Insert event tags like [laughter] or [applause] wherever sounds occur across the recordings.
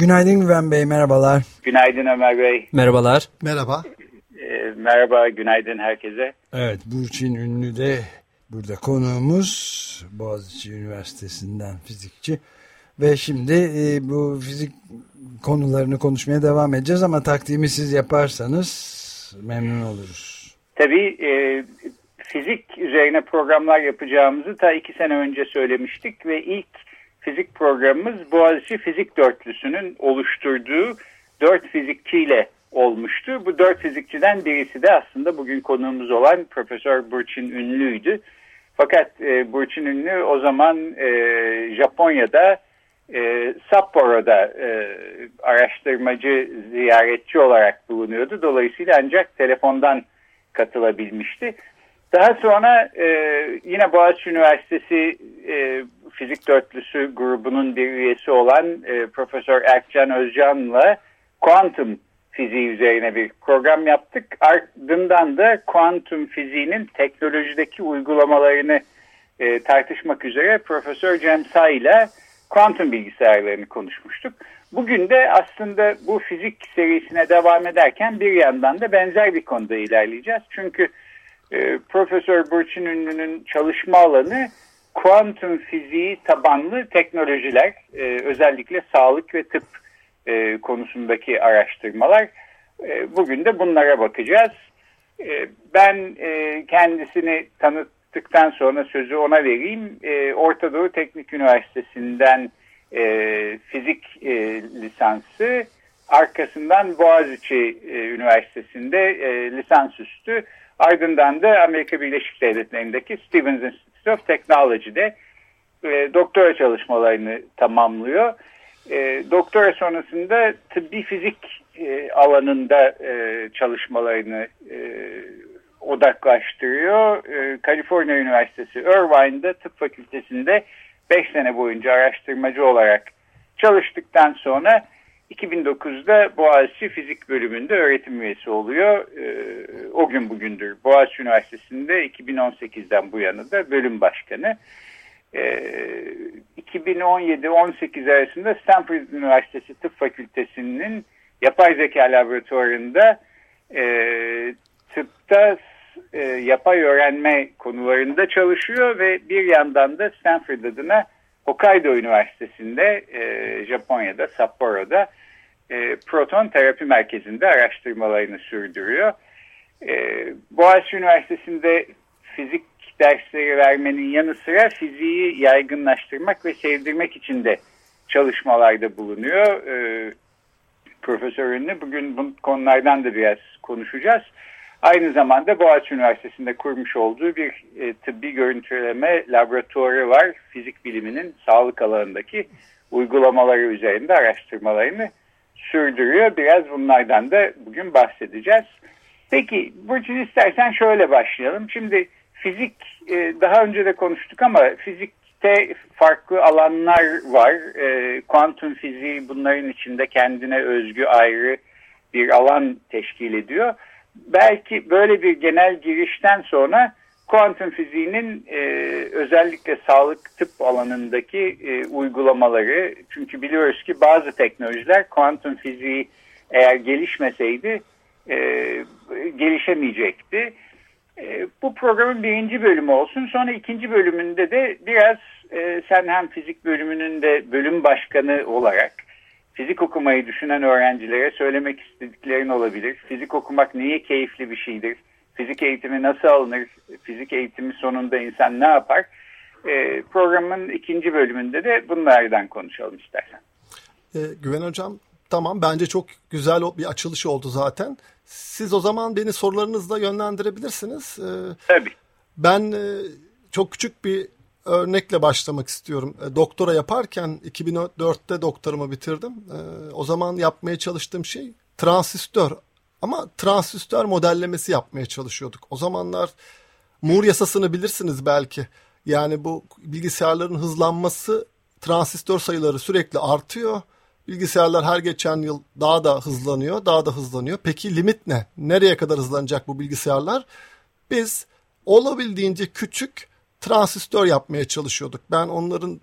Günaydın Güven Bey, merhabalar. Günaydın Ömer Bey. Merhabalar. Merhaba. Ee, merhaba, günaydın herkese. Evet, Burçin Ünlü de burada konuğumuz. Boğaziçi Üniversitesi'nden fizikçi. Ve şimdi e, bu fizik konularını konuşmaya devam edeceğiz ama takdimi siz yaparsanız memnun oluruz. Tabii e, fizik üzerine programlar yapacağımızı ta iki sene önce söylemiştik ve ilk fizik programımız Boğaziçi Fizik Dörtlüsü'nün oluşturduğu dört fizikçiyle olmuştu. Bu dört fizikçiden birisi de aslında bugün konuğumuz olan Profesör Burçin Ünlü'ydü. Fakat e, Burçin Ünlü o zaman e, Japonya'da e, Sapporo'da e, araştırmacı ziyaretçi olarak bulunuyordu. Dolayısıyla ancak telefondan katılabilmişti. Daha sonra e, yine Boğaziçi Üniversitesi e, Fizik Dörtlüsü grubunun bir üyesi olan e, Profesör Erkcan Özcan'la kuantum fiziği üzerine bir program yaptık. Ardından da kuantum fiziğinin teknolojideki uygulamalarını e, tartışmak üzere Profesör Cem Say ile kuantum bilgisayarlarını konuşmuştuk. Bugün de aslında bu fizik serisine devam ederken bir yandan da benzer bir konuda ilerleyeceğiz. Çünkü e, Profesör Burçin Ünlü'nün çalışma alanı kuantum fiziği tabanlı teknolojiler, e, özellikle sağlık ve tıp e, konusundaki araştırmalar. E, bugün de bunlara bakacağız. E, ben e, kendisini tanıttıktan sonra sözü ona vereyim. E, Orta Doğu Teknik Üniversitesi'nden e, fizik e, lisansı, arkasından Boğaziçi e, Üniversitesi'nde e, lisansüstü, ardından da Amerika Birleşik Devletleri'ndeki Stevens Institute of Technology'de e, doktora çalışmalarını tamamlıyor. E, doktora sonrasında tıbbi fizik e, alanında e, çalışmalarını e, odaklaştırıyor. E, Kaliforniya Üniversitesi Irvine'da tıp fakültesinde 5 sene boyunca araştırmacı olarak çalıştıktan sonra 2009'da Boğaziçi Fizik Bölümünde öğretim üyesi oluyor. Ee, o gün bugündür Boğaziçi Üniversitesi'nde 2018'den bu yana da bölüm başkanı. Ee, 2017-18 arasında Stanford Üniversitesi Tıp Fakültesi'nin yapay zeka laboratuvarında e, tıpta e, yapay öğrenme konularında çalışıyor ve bir yandan da Stanford adına Hokkaido Üniversitesi'nde e, Japonya'da Sapporo'da e, proton terapi merkezinde araştırmalarını sürdürüyor. E, Boğaziçi Üniversitesi'nde fizik dersleri vermenin yanı sıra fiziği yaygınlaştırmak ve sevdirmek için de çalışmalarda bulunuyor. E, Profesör Ünlü bugün bu konulardan da biraz konuşacağız. Aynı zamanda Boğaziçi Üniversitesi'nde kurmuş olduğu bir e, tıbbi görüntüleme laboratuvarı var. Fizik biliminin sağlık alanındaki uygulamaları üzerinde araştırmalarını sürdürüyor. Biraz bunlardan da bugün bahsedeceğiz. Peki Burçin istersen şöyle başlayalım. Şimdi fizik e, daha önce de konuştuk ama fizikte farklı alanlar var. E, kuantum fiziği bunların içinde kendine özgü ayrı bir alan teşkil ediyor belki böyle bir genel girişten sonra kuantum fiziğinin e, özellikle sağlık tıp alanındaki uygulamaları çünkü biliyoruz ki bazı teknolojiler kuantum fiziği eğer gelişmeseydi e, gelişemeyecekti. E, bu programın birinci bölümü olsun. Sonra ikinci bölümünde de biraz e, sen hem fizik bölümünün de bölüm başkanı olarak fizik okumayı düşünen öğrencilere söylemek istediklerin olabilir. Fizik okumak niye keyifli bir şeydir? Fizik eğitimi nasıl alınır? Fizik eğitimi sonunda insan ne yapar? Ee, programın ikinci bölümünde de bunlardan konuşalım istersen. Ee, Güven Hocam tamam bence çok güzel bir açılış oldu zaten. Siz o zaman beni sorularınızla yönlendirebilirsiniz. Ee, Tabii. Ben e, çok küçük bir örnekle başlamak istiyorum. E, doktora yaparken 2004'te doktorumu bitirdim. E, o zaman yapmaya çalıştığım şey transistör ama transistör modellemesi yapmaya çalışıyorduk. O zamanlar Moore yasasını bilirsiniz belki. Yani bu bilgisayarların hızlanması transistör sayıları sürekli artıyor. Bilgisayarlar her geçen yıl daha da hızlanıyor, daha da hızlanıyor. Peki limit ne? Nereye kadar hızlanacak bu bilgisayarlar? Biz olabildiğince küçük transistör yapmaya çalışıyorduk. Ben onların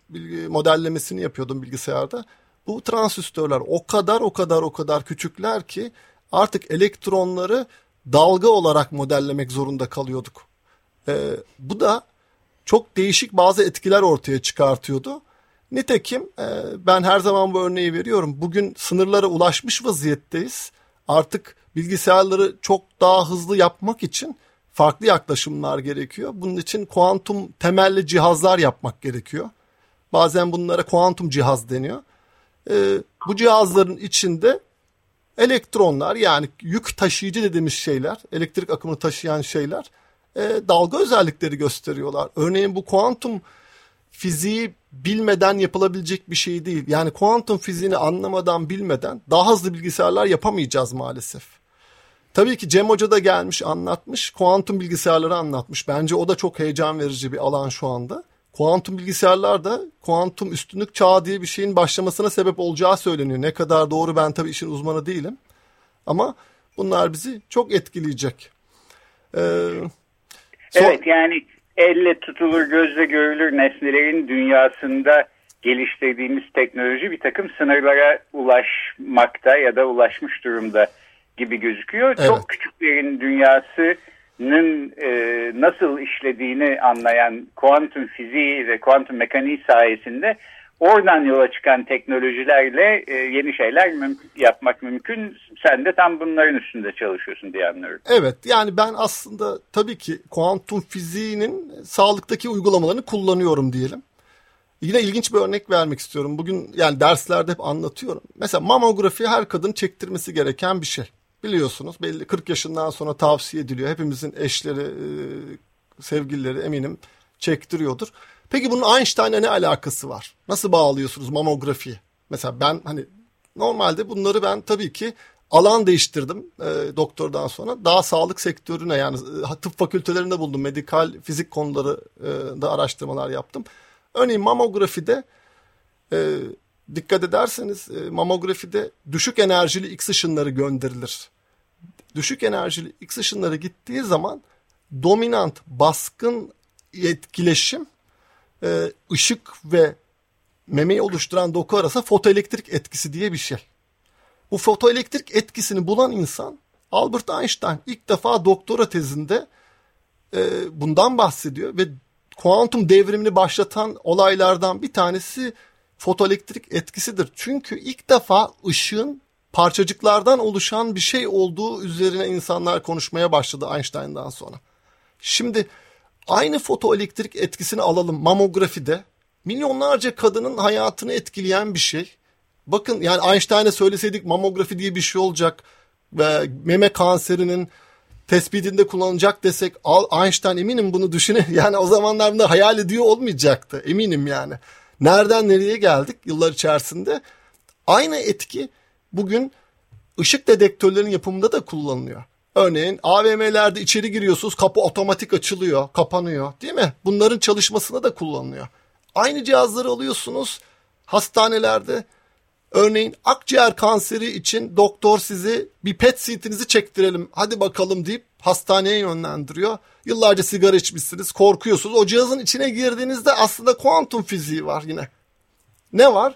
modellemesini yapıyordum bilgisayarda. Bu transistörler o kadar o kadar o kadar küçükler ki artık elektronları dalga olarak modellemek zorunda kalıyorduk. Ee, bu da çok değişik bazı etkiler ortaya çıkartıyordu. Nitekim e, ben her zaman bu örneği veriyorum. Bugün sınırlara ulaşmış vaziyetteyiz. Artık bilgisayarları çok daha hızlı yapmak için farklı yaklaşımlar gerekiyor. Bunun için kuantum temelli cihazlar yapmak gerekiyor. Bazen bunlara kuantum cihaz deniyor. E, bu cihazların içinde elektronlar yani yük taşıyıcı dediğimiz şeyler, elektrik akımını taşıyan şeyler e, dalga özellikleri gösteriyorlar. Örneğin bu kuantum fiziği bilmeden yapılabilecek bir şey değil. Yani kuantum fiziğini anlamadan bilmeden daha hızlı bilgisayarlar yapamayacağız maalesef. Tabii ki Cem Hoca da gelmiş anlatmış. Kuantum bilgisayarları anlatmış. Bence o da çok heyecan verici bir alan şu anda. Kuantum bilgisayarlar da kuantum üstünlük çağı diye bir şeyin başlamasına sebep olacağı söyleniyor. Ne kadar doğru ben tabii işin uzmanı değilim. Ama bunlar bizi çok etkileyecek. Ee, son... Evet yani elle tutulur gözle görülür nesnelerin dünyasında geliştirdiğimiz teknoloji bir takım sınırlara ulaşmakta ya da ulaşmış durumda gibi gözüküyor. Evet. Çok küçüklerin dünyasının e, nasıl işlediğini anlayan kuantum fiziği ve kuantum mekaniği sayesinde oradan yola çıkan teknolojilerle e, yeni şeyler müm yapmak mümkün. Sen de tam bunların üstünde çalışıyorsun diye anlıyorum. Evet yani ben aslında tabii ki kuantum fiziğinin sağlıktaki uygulamalarını kullanıyorum diyelim. Yine ilginç bir örnek vermek istiyorum. Bugün yani derslerde hep anlatıyorum. Mesela mamografi her kadın çektirmesi gereken bir şey. Biliyorsunuz belli 40 yaşından sonra tavsiye ediliyor. Hepimizin eşleri, e, sevgilileri eminim çektiriyordur. Peki bunun Einstein'a ne alakası var? Nasıl bağlıyorsunuz mamografiyi? Mesela ben hani normalde bunları ben tabii ki alan değiştirdim e, doktordan sonra. Daha sağlık sektörüne yani e, tıp fakültelerinde buldum. Medikal fizik konuları e, da araştırmalar yaptım. Örneğin mamografide e, dikkat ederseniz e, mamografide düşük enerjili X ışınları gönderilir. Düşük enerjili X ışınları gittiği zaman dominant baskın etkileşim e, ışık ve memeyi oluşturan doku arasında fotoelektrik etkisi diye bir şey. Bu fotoelektrik etkisini bulan insan Albert Einstein ilk defa doktora tezinde e, bundan bahsediyor ve kuantum devrimini başlatan olaylardan bir tanesi fotoelektrik etkisidir. Çünkü ilk defa ışığın parçacıklardan oluşan bir şey olduğu üzerine insanlar konuşmaya başladı Einstein'dan sonra. Şimdi Aynı fotoelektrik etkisini alalım mamografide. Milyonlarca kadının hayatını etkileyen bir şey. Bakın yani Einstein'a söyleseydik mamografi diye bir şey olacak ve meme kanserinin tespitinde kullanılacak desek Einstein eminim bunu düşüne [laughs] yani o zamanlar bunu hayal ediyor olmayacaktı eminim yani. Nereden nereye geldik yıllar içerisinde? Aynı etki bugün ışık dedektörlerin yapımında da kullanılıyor. Örneğin AVM'lerde içeri giriyorsunuz kapı otomatik açılıyor, kapanıyor değil mi? Bunların çalışmasına da kullanılıyor. Aynı cihazları alıyorsunuz hastanelerde. Örneğin akciğer kanseri için doktor sizi bir PET CT'nizi çektirelim hadi bakalım deyip hastaneye yönlendiriyor. Yıllarca sigara içmişsiniz korkuyorsunuz. O cihazın içine girdiğinizde aslında kuantum fiziği var yine. Ne var?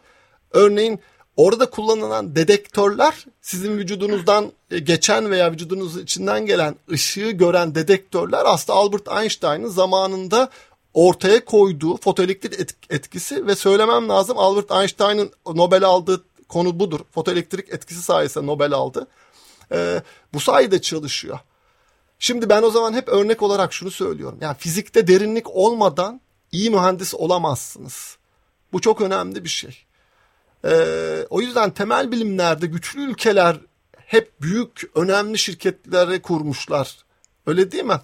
Örneğin Orada kullanılan dedektörler sizin vücudunuzdan e, geçen veya vücudunuz içinden gelen ışığı gören dedektörler aslında Albert Einstein'ın zamanında ortaya koyduğu fotoelektrik etkisi ve söylemem lazım Albert Einstein'ın Nobel aldığı konu budur. Fotoelektrik etkisi sayesinde Nobel aldı. Ee, bu sayede çalışıyor. Şimdi ben o zaman hep örnek olarak şunu söylüyorum. Yani fizikte derinlik olmadan iyi mühendis olamazsınız. Bu çok önemli bir şey. Ee, o yüzden temel bilimlerde güçlü ülkeler hep büyük önemli şirketleri kurmuşlar. Öyle değil mi?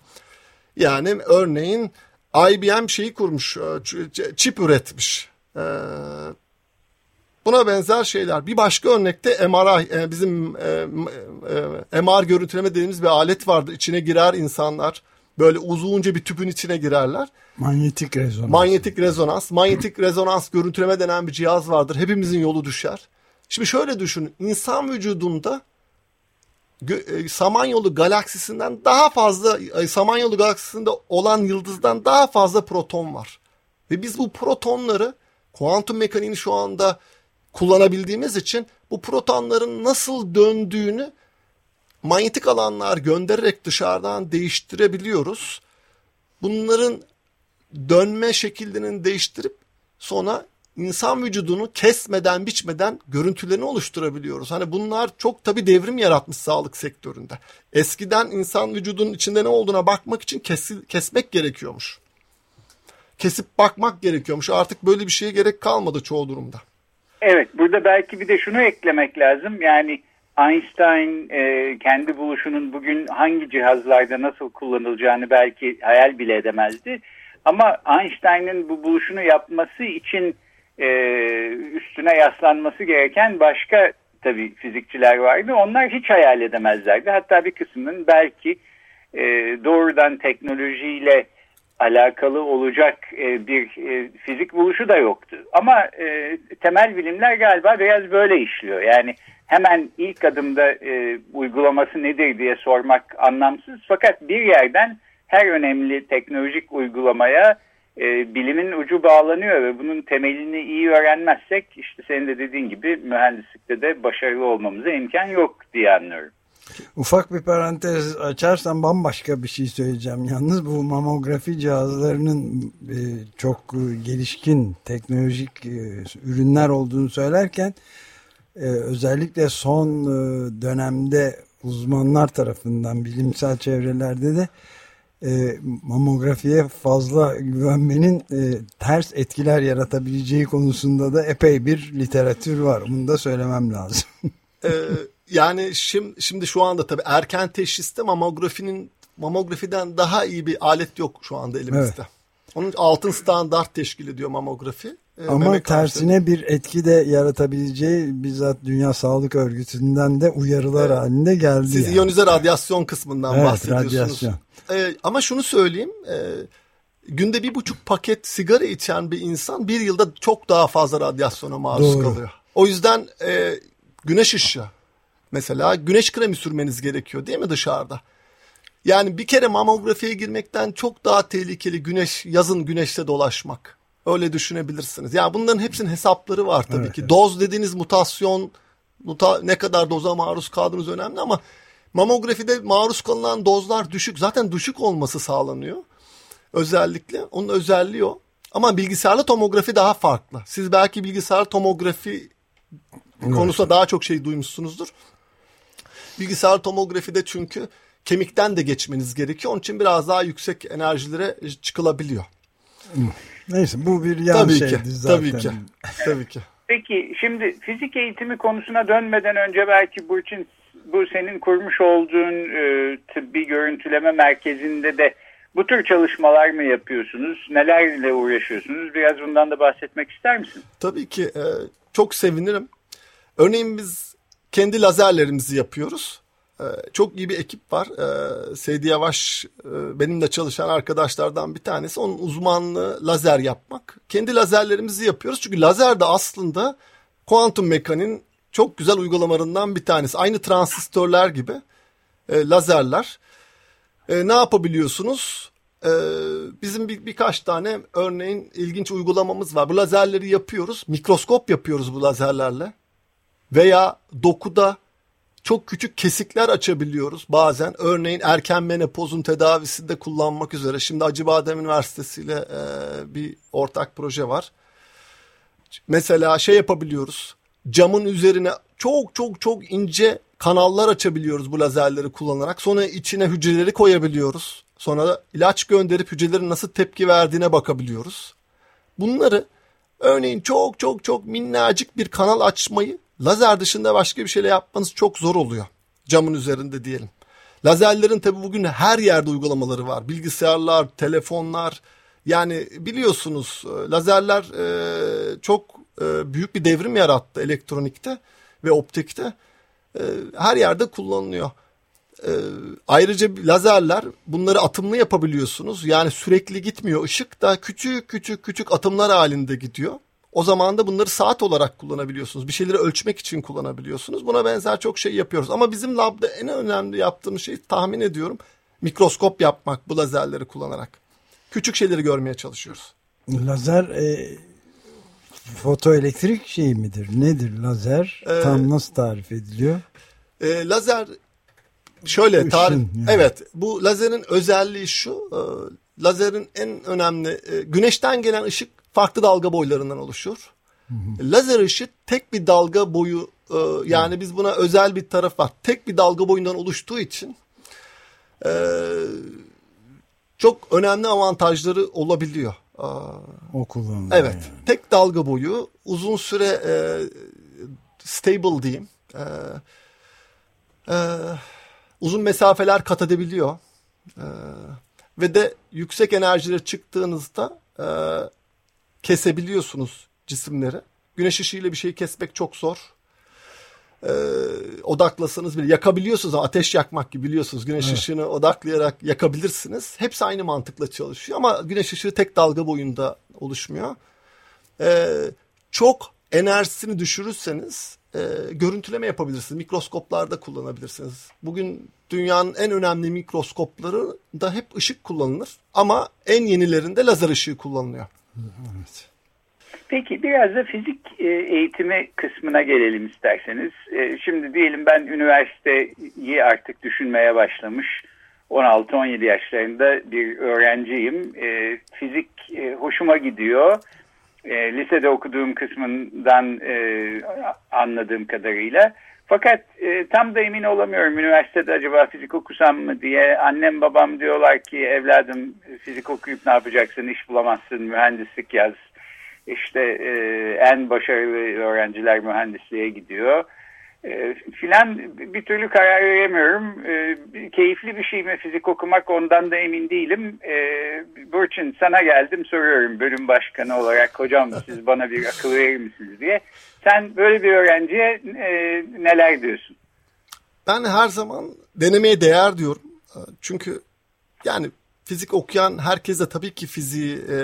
Yani örneğin IBM şeyi kurmuş, e, çip üretmiş. E, buna benzer şeyler. Bir başka örnekte MRI, e, bizim MR görüntüleme dediğimiz bir alet vardı. İçine girer insanlar. Böyle uzunca bir tüpün içine girerler. Manyetik rezonans. Manyetik rezonans. Manyetik rezonans görüntüleme denen bir cihaz vardır. Hepimizin yolu düşer. Şimdi şöyle düşünün. İnsan vücudunda e, Samanyolu galaksisinden daha fazla e, Samanyolu galaksisinde olan yıldızdan daha fazla proton var. Ve biz bu protonları kuantum mekaniğini şu anda kullanabildiğimiz için bu protonların nasıl döndüğünü manyetik alanlar göndererek dışarıdan değiştirebiliyoruz. Bunların dönme şekillerinin değiştirip sonra insan vücudunu kesmeden biçmeden görüntülerini oluşturabiliyoruz. Hani bunlar çok tabii devrim yaratmış sağlık sektöründe. Eskiden insan vücudunun içinde ne olduğuna bakmak için kes, kesmek gerekiyormuş. Kesip bakmak gerekiyormuş. Artık böyle bir şeye gerek kalmadı çoğu durumda. Evet burada belki bir de şunu eklemek lazım. Yani Einstein e, kendi buluşunun bugün hangi cihazlarda nasıl kullanılacağını belki hayal bile edemezdi. Ama Einstein'ın bu buluşunu yapması için e, üstüne yaslanması gereken başka tabii fizikçiler vardı. Onlar hiç hayal edemezlerdi. Hatta bir kısmının belki e, doğrudan teknolojiyle alakalı olacak e, bir e, fizik buluşu da yoktu. Ama e, temel bilimler galiba biraz böyle işliyor. Yani hemen ilk adımda e, uygulaması nedir diye sormak anlamsız. Fakat bir yerden her önemli teknolojik uygulamaya e, bilimin ucu bağlanıyor ve bunun temelini iyi öğrenmezsek işte senin de dediğin gibi mühendislikte de başarılı olmamıza imkan yok diye anlıyorum. Ufak bir parantez açarsam bambaşka bir şey söyleyeceğim. Yalnız bu mamografi cihazlarının e, çok gelişkin teknolojik e, ürünler olduğunu söylerken e, özellikle son e, dönemde uzmanlar tarafından bilimsel çevrelerde de e, mamografiye fazla güvenmenin e, ters etkiler yaratabileceği konusunda da epey bir literatür var. Bunu da söylemem lazım. ee, [laughs] yani şimdi, şimdi şu anda tabii erken teşhiste mamografinin mamografiden daha iyi bir alet yok şu anda elimizde. Evet. Onun altın standart teşkil ediyor mamografi. E, Ama tersine bir etki de yaratabileceği bizzat Dünya Sağlık Örgütü'nden de uyarılar evet. halinde geldi. Siz yani. iyonize radyasyon kısmından evet, bahsediyorsunuz. Radyasyon. Ee, ama şunu söyleyeyim. E, günde bir buçuk paket sigara içen bir insan bir yılda çok daha fazla radyasyona maruz Doğru. kalıyor. O yüzden e, güneş ışığı mesela güneş kremi sürmeniz gerekiyor değil mi dışarıda? Yani bir kere mamografiye girmekten çok daha tehlikeli güneş yazın güneşte dolaşmak. Öyle düşünebilirsiniz. Yani bunların hepsinin hesapları var tabii evet, ki. Evet. Doz dediğiniz mutasyon muta, ne kadar doza maruz kaldığınız önemli ama mamografide maruz kalınan dozlar düşük. Zaten düşük olması sağlanıyor. Özellikle onun özelliği o. Ama bilgisayarlı tomografi daha farklı. Siz belki bilgisayar tomografi evet. konusunda daha çok şey duymuşsunuzdur. Bilgisayar tomografide çünkü kemikten de geçmeniz gerekiyor. Onun için biraz daha yüksek enerjilere çıkılabiliyor. Neyse bu bir yan tabii şeydi ki, zaten. Tabii ki. Tabii ki. Peki şimdi fizik eğitimi konusuna dönmeden önce belki Burçin bu senin kurmuş olduğun e, tıbbi görüntüleme merkezinde de bu tür çalışmalar mı yapıyorsunuz? Nelerle uğraşıyorsunuz? Biraz bundan da bahsetmek ister misin? Tabii ki. E, çok sevinirim. Örneğin biz kendi lazerlerimizi yapıyoruz. E, çok iyi bir ekip var. E, Seydi Yavaş e, benimle çalışan arkadaşlardan bir tanesi. Onun uzmanlığı lazer yapmak. Kendi lazerlerimizi yapıyoruz. Çünkü lazer de aslında kuantum mekaniğin çok güzel uygulamalarından bir tanesi. Aynı transistörler gibi e, lazerler. E, ne yapabiliyorsunuz? E, bizim bir, birkaç tane örneğin ilginç uygulamamız var. Bu lazerleri yapıyoruz. Mikroskop yapıyoruz bu lazerlerle. Veya dokuda çok küçük kesikler açabiliyoruz bazen. Örneğin erken menopozun tedavisinde kullanmak üzere. Şimdi Acıbadem Üniversitesi ile e, bir ortak proje var. Mesela şey yapabiliyoruz camın üzerine çok çok çok ince kanallar açabiliyoruz bu lazerleri kullanarak. Sonra içine hücreleri koyabiliyoruz. Sonra da ilaç gönderip hücrelerin nasıl tepki verdiğine bakabiliyoruz. Bunları örneğin çok çok çok minnacık bir kanal açmayı lazer dışında başka bir şeyle yapmanız çok zor oluyor. Camın üzerinde diyelim. Lazerlerin tabi bugün her yerde uygulamaları var. Bilgisayarlar, telefonlar, Yani biliyorsunuz e, lazerler e, çok e, büyük bir devrim yarattı elektronikte ve optikte. E, her yerde kullanılıyor. E, ayrıca lazerler bunları atımlı yapabiliyorsunuz. Yani sürekli gitmiyor. Işık da küçük küçük küçük atımlar halinde gidiyor. O zaman da bunları saat olarak kullanabiliyorsunuz. Bir şeyleri ölçmek için kullanabiliyorsunuz. Buna benzer çok şey yapıyoruz. Ama bizim labda en önemli yaptığımız şey tahmin ediyorum mikroskop yapmak bu lazerleri kullanarak. Küçük şeyleri görmeye çalışıyoruz. Lazer e, fotoelektrik şey midir? Nedir lazer? Ee, Tam nasıl tarif ediliyor? E, lazer şöyle tarif yani. evet bu lazerin özelliği şu e, lazerin en önemli e, güneşten gelen ışık farklı dalga boylarından oluşur. Hı hı. Lazer ışığı tek bir dalga boyu e, yani hı. biz buna özel bir taraf var. Tek bir dalga boyundan oluştuğu için e, çok önemli avantajları olabiliyor. O kullanılıyor. Evet. Yani. Tek dalga boyu uzun süre e, stable diyeyim. E, e, uzun mesafeler kat edebiliyor. E, ve de yüksek enerjileri çıktığınızda e, kesebiliyorsunuz cisimleri. Güneş ışığıyla bir şeyi kesmek çok zor e, odaklasanız bile yakabiliyorsunuz ama ateş yakmak gibi biliyorsunuz. Güneş evet. ışığını odaklayarak yakabilirsiniz. Hepsi aynı mantıkla çalışıyor ama güneş ışığı tek dalga boyunda oluşmuyor. E, çok enerjisini düşürürseniz e, görüntüleme yapabilirsiniz. Mikroskoplarda kullanabilirsiniz. Bugün dünyanın en önemli mikroskopları da hep ışık kullanılır. Ama en yenilerinde lazer ışığı kullanılıyor. Evet. Peki biraz da fizik e, eğitimi kısmına gelelim isterseniz. E, şimdi diyelim ben üniversiteyi artık düşünmeye başlamış 16-17 yaşlarında bir öğrenciyim. E, fizik hoşuma gidiyor. Lisede okuduğum kısmından anladığım kadarıyla. Fakat tam da emin olamıyorum üniversitede acaba fizik okusam mı diye. Annem babam diyorlar ki evladım fizik okuyup ne yapacaksın iş bulamazsın mühendislik yaz işte e, en başarılı öğrenciler mühendisliğe gidiyor. E, filan bir türlü karar veremiyorum. E, keyifli bir şey mi fizik okumak ondan da emin değilim. E, Burçin sana geldim soruyorum bölüm başkanı olarak hocam siz [laughs] bana bir akıl verir misiniz diye. Sen böyle bir öğrenciye e, neler diyorsun? Ben her zaman denemeye değer diyorum. Çünkü yani fizik okuyan herkes de tabii ki fiziği e,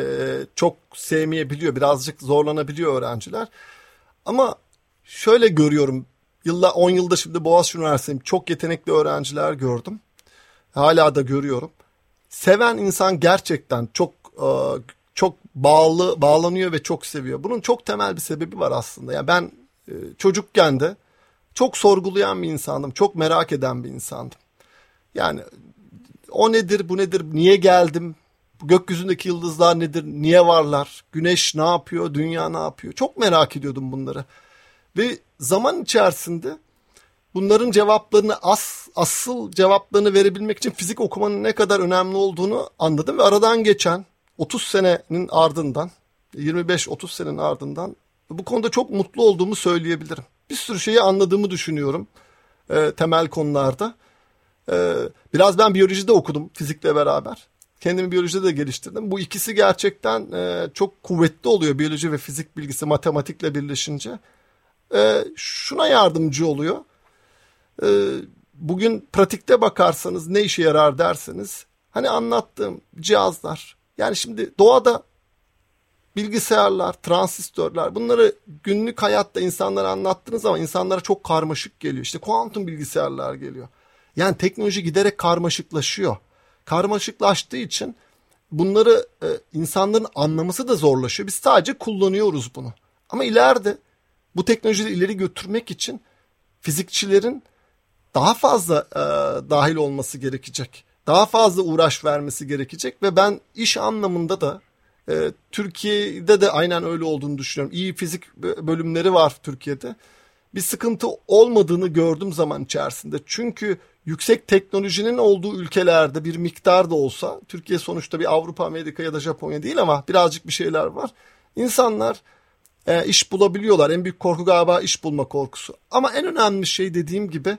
çok sevmeyebiliyor. Birazcık zorlanabiliyor öğrenciler. Ama şöyle görüyorum. Yılla 10 yılda şimdi Boğaziçi Üniversitesi'nde çok yetenekli öğrenciler gördüm. Hala da görüyorum. Seven insan gerçekten çok e, çok bağlı bağlanıyor ve çok seviyor. Bunun çok temel bir sebebi var aslında. Yani ben e, çocukken de çok sorgulayan bir insandım. Çok merak eden bir insandım. Yani o nedir, bu nedir, niye geldim, gökyüzündeki yıldızlar nedir, niye varlar, güneş ne yapıyor, dünya ne yapıyor. Çok merak ediyordum bunları. Ve zaman içerisinde bunların cevaplarını as, asıl cevaplarını verebilmek için fizik okumanın ne kadar önemli olduğunu anladım. Ve aradan geçen 30 senenin ardından, 25-30 senenin ardından bu konuda çok mutlu olduğumu söyleyebilirim. Bir sürü şeyi anladığımı düşünüyorum e, temel konularda. Ee, biraz ben biyolojide okudum fizikle beraber. Kendimi biyolojide de geliştirdim. Bu ikisi gerçekten e, çok kuvvetli oluyor biyoloji ve fizik bilgisi matematikle birleşince. E, şuna yardımcı oluyor. E, bugün pratikte bakarsanız ne işe yarar derseniz hani anlattığım cihazlar. Yani şimdi doğada bilgisayarlar, transistörler bunları günlük hayatta insanlara anlattığınız zaman insanlara çok karmaşık geliyor. İşte kuantum bilgisayarlar geliyor. Yani teknoloji giderek karmaşıklaşıyor. Karmaşıklaştığı için bunları e, insanların anlaması da zorlaşıyor. Biz sadece kullanıyoruz bunu. Ama ileride bu teknolojiyi ileri götürmek için fizikçilerin daha fazla e, dahil olması gerekecek. Daha fazla uğraş vermesi gerekecek ve ben iş anlamında da e, Türkiye'de de aynen öyle olduğunu düşünüyorum. İyi fizik bölümleri var Türkiye'de. Bir sıkıntı olmadığını gördüm zaman içerisinde. Çünkü yüksek teknolojinin olduğu ülkelerde bir miktar da olsa Türkiye sonuçta bir Avrupa, Amerika ya da Japonya değil ama birazcık bir şeyler var. İnsanlar e, iş bulabiliyorlar. En büyük korku galiba iş bulma korkusu. Ama en önemli şey dediğim gibi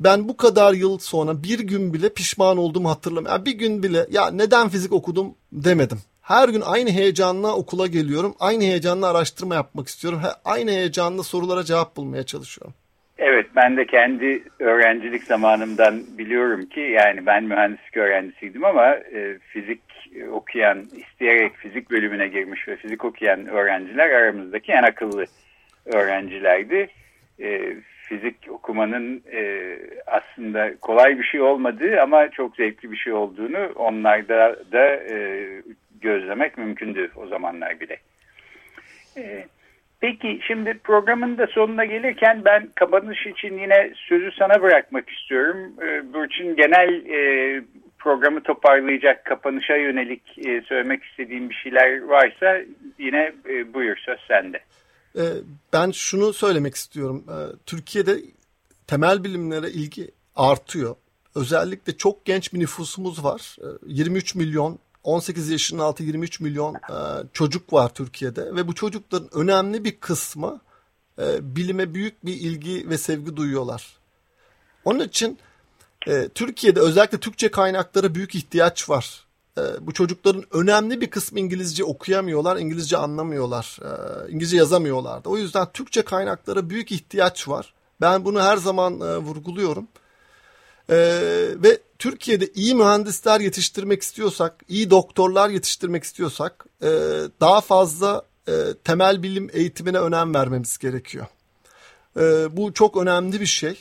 ben bu kadar yıl sonra bir gün bile pişman olduğumu hatırlamıyorum. Yani bir gün bile ya neden fizik okudum demedim. Her gün aynı heyecanla okula geliyorum. Aynı heyecanla araştırma yapmak istiyorum. Aynı heyecanla sorulara cevap bulmaya çalışıyorum. Evet ben de kendi öğrencilik zamanımdan biliyorum ki yani ben mühendislik öğrencisiydim ama e, fizik okuyan, isteyerek fizik bölümüne girmiş ve fizik okuyan öğrenciler aramızdaki en akıllı öğrencilerdi. E, fizik okumanın e, aslında kolay bir şey olmadığı ama çok zevkli bir şey olduğunu onlarda da e, gözlemek mümkündü o zamanlar bile. E, peki şimdi programın da sonuna gelirken ben kapanış için yine sözü sana bırakmak istiyorum. E, Burçin genel e, programı toparlayacak kapanışa yönelik e, söylemek istediğim bir şeyler varsa yine e, buyur söz sende. E, ben şunu söylemek istiyorum. E, Türkiye'de temel bilimlere ilgi artıyor. Özellikle çok genç bir nüfusumuz var. 23 e, milyon 18 yaşının altı 23 milyon çocuk var Türkiye'de ve bu çocukların önemli bir kısmı bilime büyük bir ilgi ve sevgi duyuyorlar. Onun için Türkiye'de özellikle Türkçe kaynaklara büyük ihtiyaç var. Ee, bu çocukların önemli bir kısmı İngilizce okuyamıyorlar, İngilizce anlamıyorlar, e, İngilizce yazamıyorlar da. O yüzden Türkçe kaynaklara büyük ihtiyaç var. Ben bunu her zaman e, vurguluyorum. Ee, ve Türkiye'de iyi mühendisler yetiştirmek istiyorsak, iyi doktorlar yetiştirmek istiyorsak e, daha fazla temel bilim eğitimine önem vermemiz gerekiyor. bu çok önemli bir şey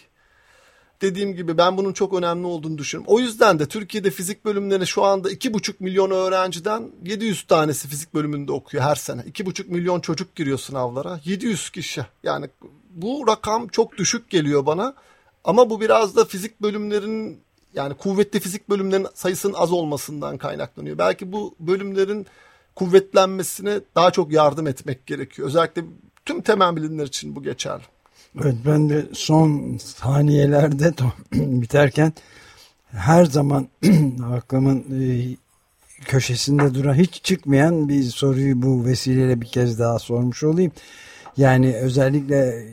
dediğim gibi ben bunun çok önemli olduğunu düşünüyorum. O yüzden de Türkiye'de fizik bölümlerine şu anda 2,5 milyon öğrenciden 700 tanesi fizik bölümünde okuyor her sene. 2,5 milyon çocuk giriyor sınavlara. 700 kişi. Yani bu rakam çok düşük geliyor bana. Ama bu biraz da fizik bölümlerinin yani kuvvetli fizik bölümlerinin sayısının az olmasından kaynaklanıyor. Belki bu bölümlerin kuvvetlenmesine daha çok yardım etmek gerekiyor. Özellikle tüm temel bilimler için bu geçerli. Evet ben de son saniyelerde [clears throat] biterken her zaman [clears throat] aklımın e, köşesinde duran hiç çıkmayan bir soruyu bu vesileyle bir kez daha sormuş olayım. Yani özellikle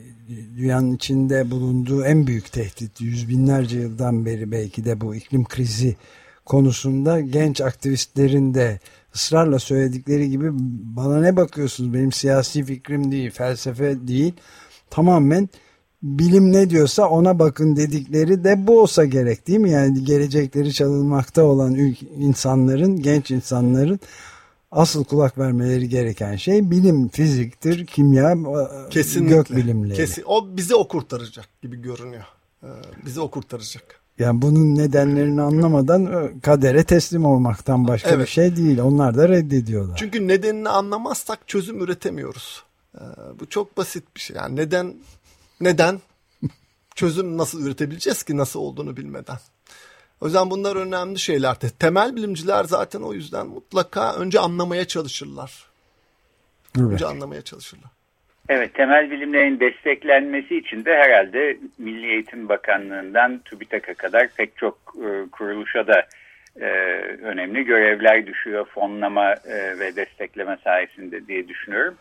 dünyanın içinde bulunduğu en büyük tehdit yüz binlerce yıldan beri belki de bu iklim krizi konusunda genç aktivistlerin de ısrarla söyledikleri gibi bana ne bakıyorsunuz benim siyasi fikrim değil felsefe değil tamamen bilim ne diyorsa ona bakın dedikleri de bu olsa gerek değil mi? Yani gelecekleri çalınmakta olan insanların, genç insanların asıl kulak vermeleri gereken şey bilim, fiziktir, kimya, Kesinlikle. gök bilimleri. Kesin. O bizi o kurtaracak gibi görünüyor. Ee, bizi o kurtaracak. Yani bunun nedenlerini anlamadan e, kadere teslim olmaktan başka evet. bir şey değil. Onlar da reddediyorlar. Çünkü nedenini anlamazsak çözüm üretemiyoruz. Ee, bu çok basit bir şey. Yani neden neden çözüm nasıl üretebileceğiz ki nasıl olduğunu bilmeden. O yüzden bunlar önemli şeyler. Temel bilimciler zaten o yüzden mutlaka önce anlamaya çalışırlar. Evet. Önce anlamaya çalışırlar. Evet, temel bilimlerin desteklenmesi için de herhalde Milli Eğitim Bakanlığı'ndan TÜBİTAK'a kadar pek çok e, kuruluşa da e, önemli görevler düşüyor fonlama e, ve destekleme sayesinde diye düşünüyorum.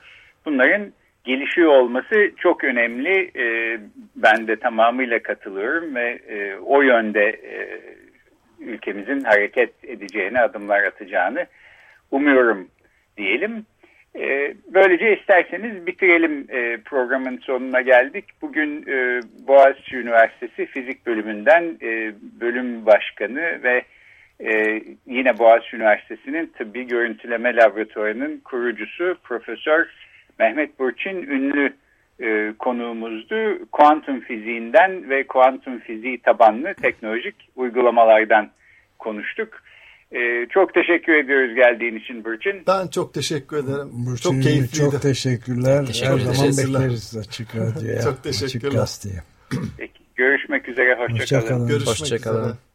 Bunların gelişiyor olması çok önemli. E, ben de tamamıyla katılıyorum ve e, o yönde e, ülkemizin hareket edeceğini, adımlar atacağını umuyorum diyelim. E, böylece isterseniz bitirelim e, programın sonuna geldik. Bugün e, Boğaziçi Üniversitesi Fizik Bölümünden e, bölüm başkanı ve yine Boğaziçi Üniversitesi'nin Tıbbi Görüntüleme Laboratuvarı'nın kurucusu Profesör Mehmet Burçin ünlü e, konuğumuzdu. Kuantum fiziğinden ve kuantum fiziği tabanlı teknolojik uygulamalardan konuştuk. E, çok teşekkür ediyoruz geldiğin için Burçin. Ben çok teşekkür ederim. Burçin, çok keyifliydi. Çok teşekkürler. Teşekkür Her zaman bekleriz Açık Radyo'ya. çok teşekkürler. Açık Peki, görüşmek üzere. Hoşçakalın. Hoşça Görüşmek Hoşça üzere.